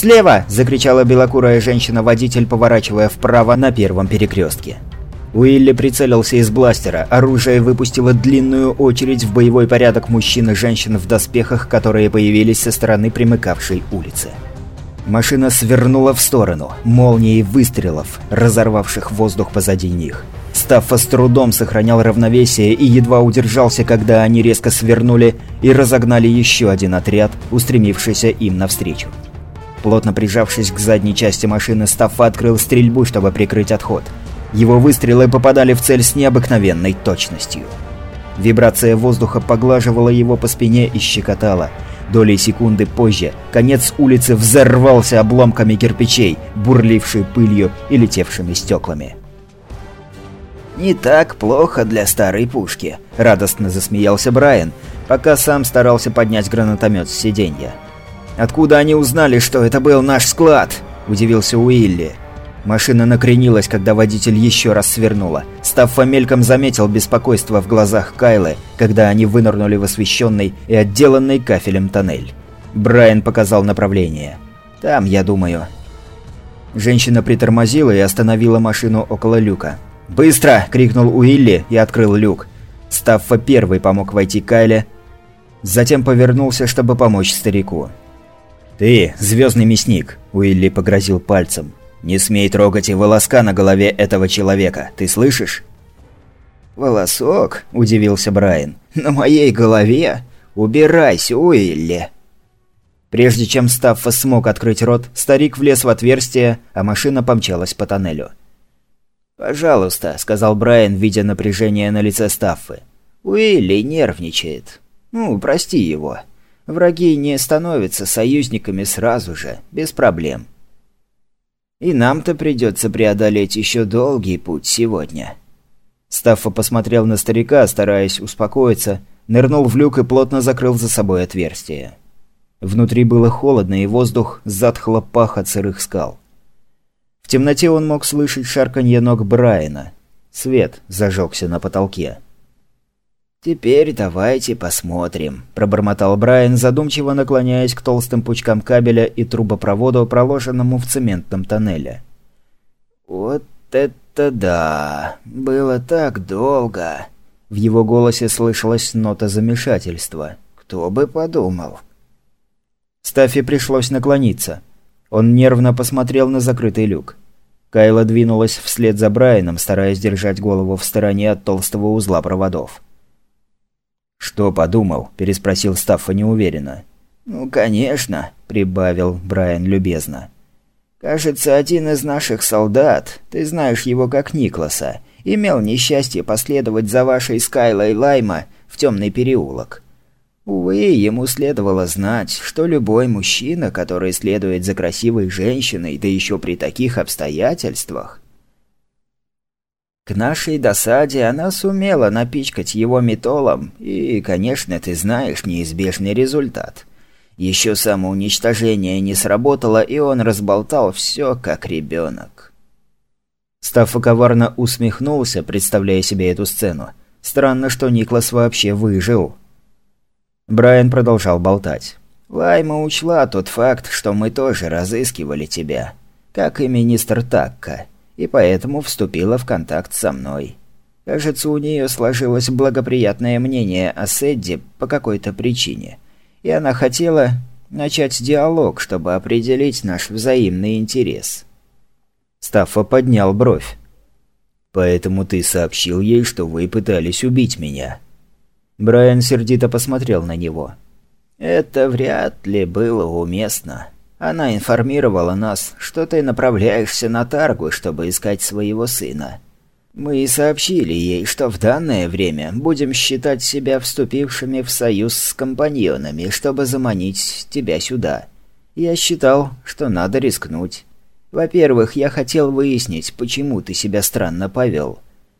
«Слева!» – закричала белокурая женщина-водитель, поворачивая вправо на первом перекрестке. Уилли прицелился из бластера, оружие выпустило длинную очередь в боевой порядок мужчин и женщин в доспехах, которые появились со стороны примыкавшей улицы. Машина свернула в сторону, молнией выстрелов, разорвавших воздух позади них. Стаффа с трудом сохранял равновесие и едва удержался, когда они резко свернули и разогнали еще один отряд, устремившийся им навстречу. Плотно прижавшись к задней части машины, Стаффа открыл стрельбу, чтобы прикрыть отход – его выстрелы попадали в цель с необыкновенной точностью. Вибрация воздуха поглаживала его по спине и щекотала. Долей секунды позже конец улицы взорвался обломками кирпичей, бурлившей пылью и летевшими стеклами. «Не так плохо для старой пушки», — радостно засмеялся Брайан, пока сам старался поднять гранатомет с сиденья. «Откуда они узнали, что это был наш склад?» – удивился Уилли. Машина накренилась, когда водитель еще раз свернула. Стаффа мельком заметил беспокойство в глазах Кайлы, когда они вынырнули в освещенный и отделанный кафелем тоннель. Брайан показал направление. «Там, я думаю». Женщина притормозила и остановила машину около люка. «Быстро!» – крикнул Уилли и открыл люк. Стаффа первый помог войти Кайле, затем повернулся, чтобы помочь старику. «Ты, звездный мясник!» – Уилли погрозил пальцем. «Не смей трогать и волоска на голове этого человека, ты слышишь?» «Волосок?» – удивился Брайан. «На моей голове? Убирайся, Уилли!» Прежде чем Стаффа смог открыть рот, старик влез в отверстие, а машина помчалась по тоннелю. «Пожалуйста», – сказал Брайан, видя напряжение на лице Стаффы. «Уилли нервничает. Ну, прости его. Враги не становятся союзниками сразу же, без проблем. И нам-то придется преодолеть еще долгий путь сегодня». Стаффа посмотрел на старика, стараясь успокоиться, нырнул в люк и плотно закрыл за собой отверстие. Внутри было холодно, и воздух затхло пах от сырых скал. В темноте он мог слышать шарканье ног Брайана. Свет зажегся на потолке. «Теперь давайте посмотрим», – пробормотал Брайан, задумчиво наклоняясь к толстым пучкам кабеля и трубопроводу, проложенному в цементном тоннеле. «Вот это да! Было так долго!» В его голосе слышалась нота замешательства. «Кто бы подумал?» Стаффи пришлось наклониться. Он нервно посмотрел на закрытый люк. Кайла двинулась вслед за Брайаном, стараясь держать голову в стороне от толстого узла проводов. «Что подумал?» – переспросил Стаффа неуверенно. «Ну, конечно», – прибавил Брайан любезно. «Кажется, один из наших солдат, ты знаешь его как Никласа, имел несчастье последовать за вашей Скайлой Лайма в темный переулок. Увы, ему следовало знать, что любой мужчина, который следует за красивой женщиной, да еще при таких обстоятельствах, к нашей досаде она сумела напичкать его метолом, и, конечно, ты знаешь неизбежный результат. Еще самоуничтожение не сработало, и он разболтал все как ребенок. Стаффа коварно усмехнулся, представляя себе эту сцену. Странно, что Никлас вообще выжил. Брайан продолжал болтать. «Лайма учла тот факт, что мы тоже разыскивали тебя, как и министр Такка и поэтому вступила в контакт со мной. Кажется, у нее сложилось благоприятное мнение о Сэдди по какой-то причине, и она хотела начать диалог, чтобы определить наш взаимный интерес. Стаффа поднял бровь. «Поэтому ты сообщил ей, что вы пытались убить меня?» Брайан сердито посмотрел на него. «Это вряд ли было уместно. Она информировала нас, что ты направляешься на Таргу, чтобы искать своего сына. Мы и сообщили ей, что в данное время будем считать себя вступившими в союз с компаньонами, чтобы заманить тебя сюда. Я считал, что надо рискнуть. Во-первых, я хотел выяснить, почему ты себя странно повел.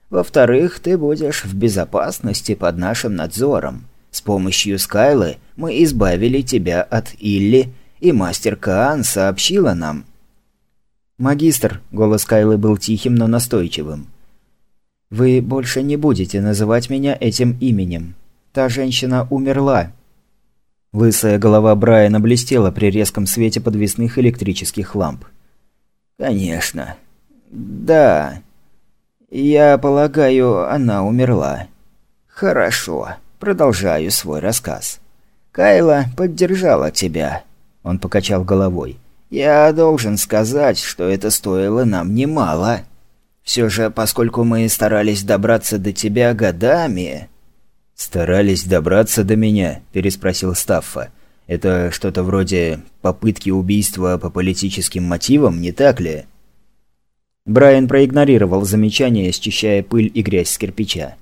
Во-вторых, ты будешь в безопасности под нашим надзором. С помощью Скайлы мы избавили тебя от Илли и мастер Каан сообщила нам... «Магистр», — голос Кайлы был тихим, но настойчивым. «Вы больше не будете называть меня этим именем. Та женщина умерла». Лысая голова Брайана блестела при резком свете подвесных электрических ламп. «Конечно. Да. Я полагаю, она умерла. Хорошо. Продолжаю свой рассказ. Кайла поддержала тебя». Он покачал головой. «Я должен сказать, что это стоило нам немало. Все же, поскольку мы старались добраться до тебя годами...» «Старались добраться до меня?» – переспросил Стаффа. «Это что-то вроде попытки убийства по политическим мотивам, не так ли?» Брайан проигнорировал замечание, счищая пыль и грязь с кирпича.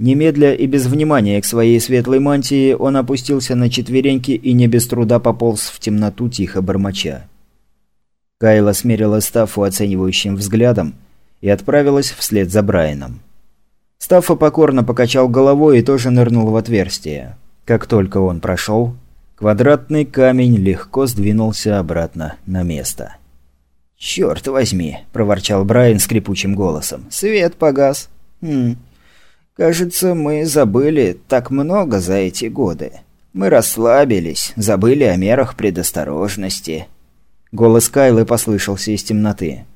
Немедля и без внимания к своей светлой мантии он опустился на четвереньки и не без труда пополз в темноту тихо бормоча. Кайла смерила Стаффу оценивающим взглядом и отправилась вслед за Брайаном. Стаффа покорно покачал головой и тоже нырнул в отверстие. Как только он прошел, квадратный камень легко сдвинулся обратно на место. «Черт возьми!» – проворчал Брайан скрипучим голосом. «Свет погас. Хм. Кажется, мы забыли так много за эти годы. Мы расслабились, забыли о мерах предосторожности». Голос Кайлы послышался из темноты.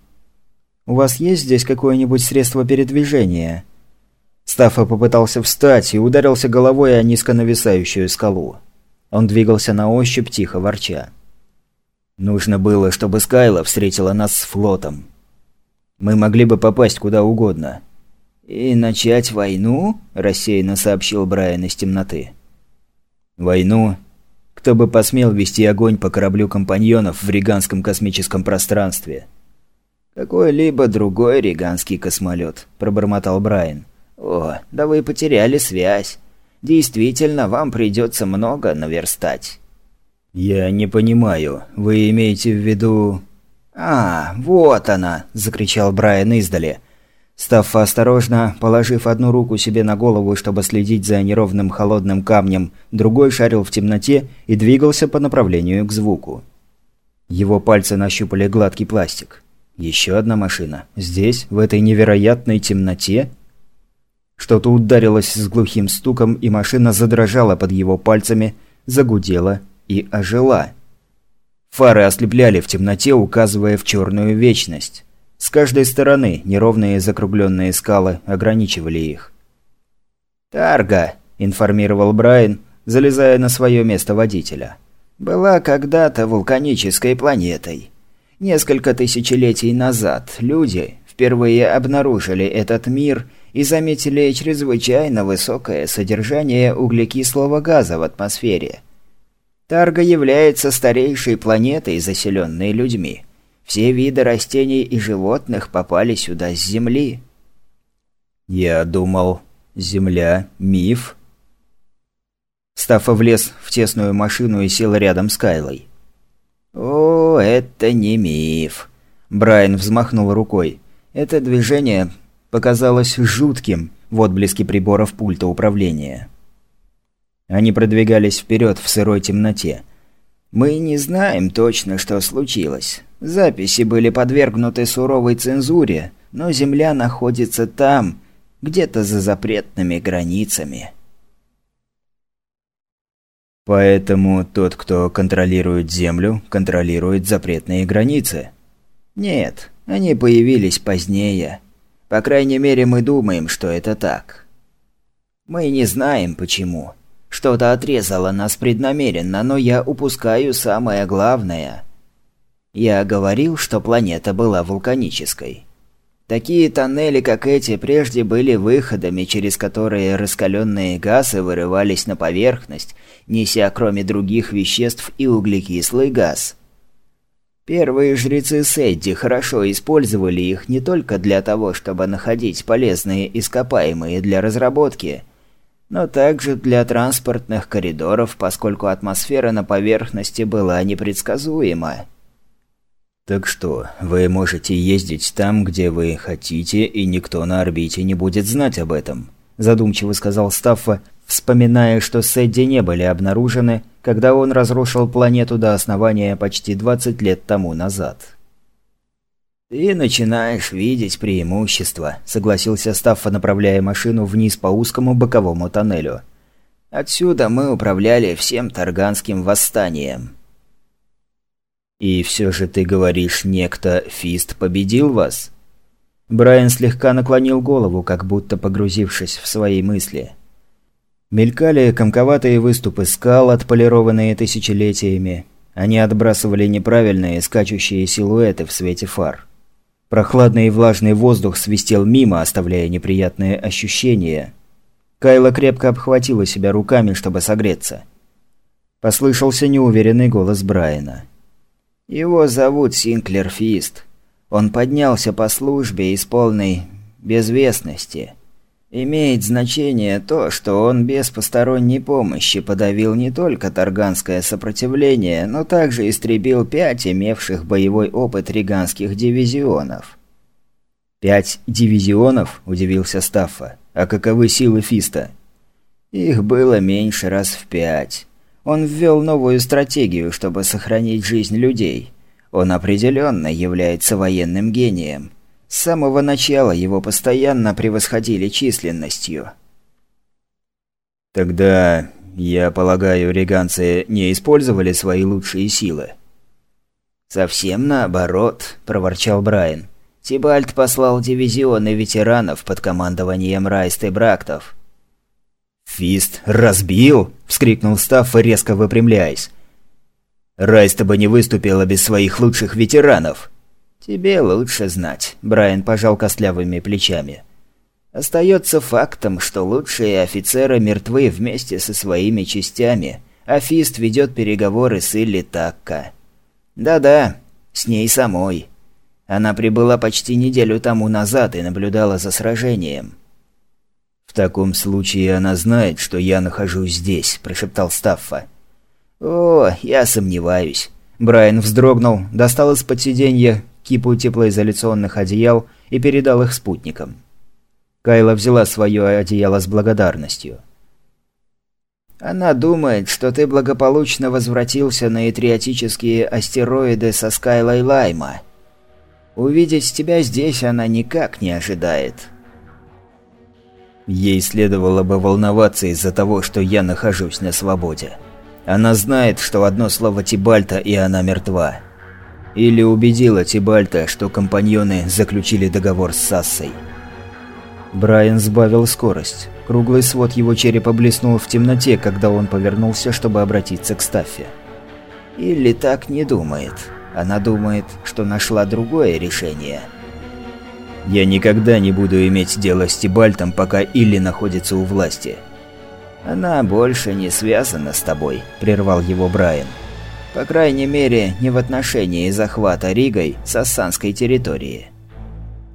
«У вас есть здесь какое-нибудь средство передвижения?» Стаффа попытался встать и ударился головой о низко нависающую скалу. Он двигался на ощупь, тихо ворча. «Нужно было, чтобы Скайла встретила нас с флотом. Мы могли бы попасть куда угодно». «И начать войну?» – рассеянно сообщил Брайан из темноты. «Войну? Кто бы посмел вести огонь по кораблю компаньонов в риганском космическом пространстве?» «Какой-либо другой риганский космолет», – пробормотал Брайан. «О, да вы потеряли связь. Действительно, вам придется много наверстать». «Я не понимаю. Вы имеете в виду...» «А, вот она!» – закричал Брайан издали. Став осторожно, положив одну руку себе на голову, чтобы следить за неровным холодным камнем, другой шарил в темноте и двигался по направлению к звуку. Его пальцы нащупали гладкий пластик. Еще одна машина. Здесь, в этой невероятной темноте? Что-то ударилось с глухим стуком, и машина задрожала под его пальцами, загудела и ожила. Фары ослепляли в темноте, указывая в черную вечность. С каждой стороны неровные закругленные скалы ограничивали их. «Тарга», – информировал Брайан, залезая на свое место водителя. «Была когда-то вулканической планетой. Несколько тысячелетий назад люди впервые обнаружили этот мир – и заметили чрезвычайно высокое содержание углекислого газа в атмосфере. Тарга является старейшей планетой, заселенной людьми. Все виды растений и животных попали сюда с Земли. Я думал, Земля – миф. Стаффа влез в тесную машину и сел рядом с Кайлой. «О, это не миф!» Брайан взмахнул рукой. «Это движение показалось жутким в отблеске приборов пульта управления. Они продвигались вперед в сырой темноте. «Мы не знаем точно, что случилось. Записи были подвергнуты суровой цензуре, но Земля находится там, где-то за запретными границами». «Поэтому тот, кто контролирует Землю, контролирует запретные границы?» «Нет, они появились позднее. По крайней мере, мы думаем, что это так. Мы не знаем почему. Что-то отрезало нас преднамеренно, но я упускаю самое главное. Я говорил, что планета была вулканической. Такие тоннели, как эти, прежде были выходами, через которые раскаленные газы вырывались на поверхность, неся кроме других веществ и углекислый газ – Первые жрецы Сэдди хорошо использовали их не только для того, чтобы находить полезные ископаемые для разработки, но также для транспортных коридоров, поскольку атмосфера на поверхности была непредсказуема. «Так что, вы можете ездить там, где вы хотите, и никто на орбите не будет знать об этом», задумчиво сказал Стаффа, вспоминая, что Сэдди не были обнаружены, когда он разрушил планету до основания почти 20 лет тому назад. «Ты начинаешь видеть преимущества», – согласился Стаффа, направляя машину вниз по узкому боковому тоннелю. Отсюда мы управляли всем Тарганским восстанием. «И все же ты говоришь, некто Фист победил вас?» Брайан слегка наклонил голову, как будто погрузившись в свои мысли. Мелькали комковатые выступы скал, отполированные тысячелетиями. Они отбрасывали неправильные, скачущие силуэты в свете фар. Прохладный и влажный воздух свистел мимо, оставляя неприятные ощущения. Кайла крепко обхватила себя руками, чтобы согреться. Послышался неуверенный голос Брайана. «Его зовут Синклер Фист. Он поднялся по службе из полной безвестности. Имеет значение то, что он без посторонней помощи подавил не только Тарганское сопротивление, но также истребил пять имевших боевой опыт риганских дивизионов. «Пять дивизионов?» – удивился Стаффа. «А каковы силы Фиста?» «Их было меньше раз в пять. Он ввел новую стратегию, чтобы сохранить жизнь людей. Он определенно является военным гением. С самого начала его постоянно превосходили численностью. Тогда, я полагаю, реганцы не использовали свои лучшие силы? «Совсем наоборот», – проворчал Брайан. «Тибальт послал дивизионы ветеранов под командованием Райст и Брактов». «Фист разбил?» – вскрикнул Стаффа, резко выпрямляясь. Райста бы не выступила без своих лучших ветеранов. «Тебе лучше знать», – Брайан пожал костлявыми плечами. «Остается фактом, что лучшие офицеры мертвы вместе со своими частями, а Фист ведет переговоры с Илли Такка. Да-да, с ней самой. Она прибыла почти неделю тому назад и наблюдала за сражением». «В таком случае она знает, что я нахожусь здесь», – прошептал Стаффа. «О, я сомневаюсь». Брайан вздрогнул, достал из-под сиденья кипу теплоизоляционных одеял и передал их спутникам. Кайла взяла свое одеяло с благодарностью. «Она думает, что ты благополучно возвратился на этриотические астероиды со Скайлой Лайма. Увидеть тебя здесь она никак не ожидает». Ей следовало бы волноваться из-за того, что я нахожусь на свободе. Она знает, что одно слово Тибальта, и она мертва. Или убедила Тибальта, что компаньоны заключили договор с Сассой. Брайан сбавил скорость. Круглый свод его черепа блеснул в темноте, когда он повернулся, чтобы обратиться к Стаффе. «Или так не думает. Она думает, что нашла другое решение». «Я никогда не буду иметь дело с Тибальтом, пока Илли находится у власти». «Она больше не связана с тобой», – прервал его Брайан. «По крайней мере, не в отношении захвата Ригой сассанской территории.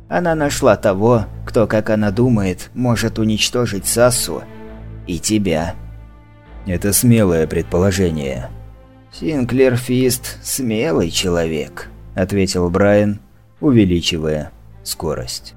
Она нашла того, кто, как она думает, может уничтожить Сассу и тебя». «Это смелое предположение». «Синклер Фист – смелый человек», – ответил Брайан, увеличивая скорость.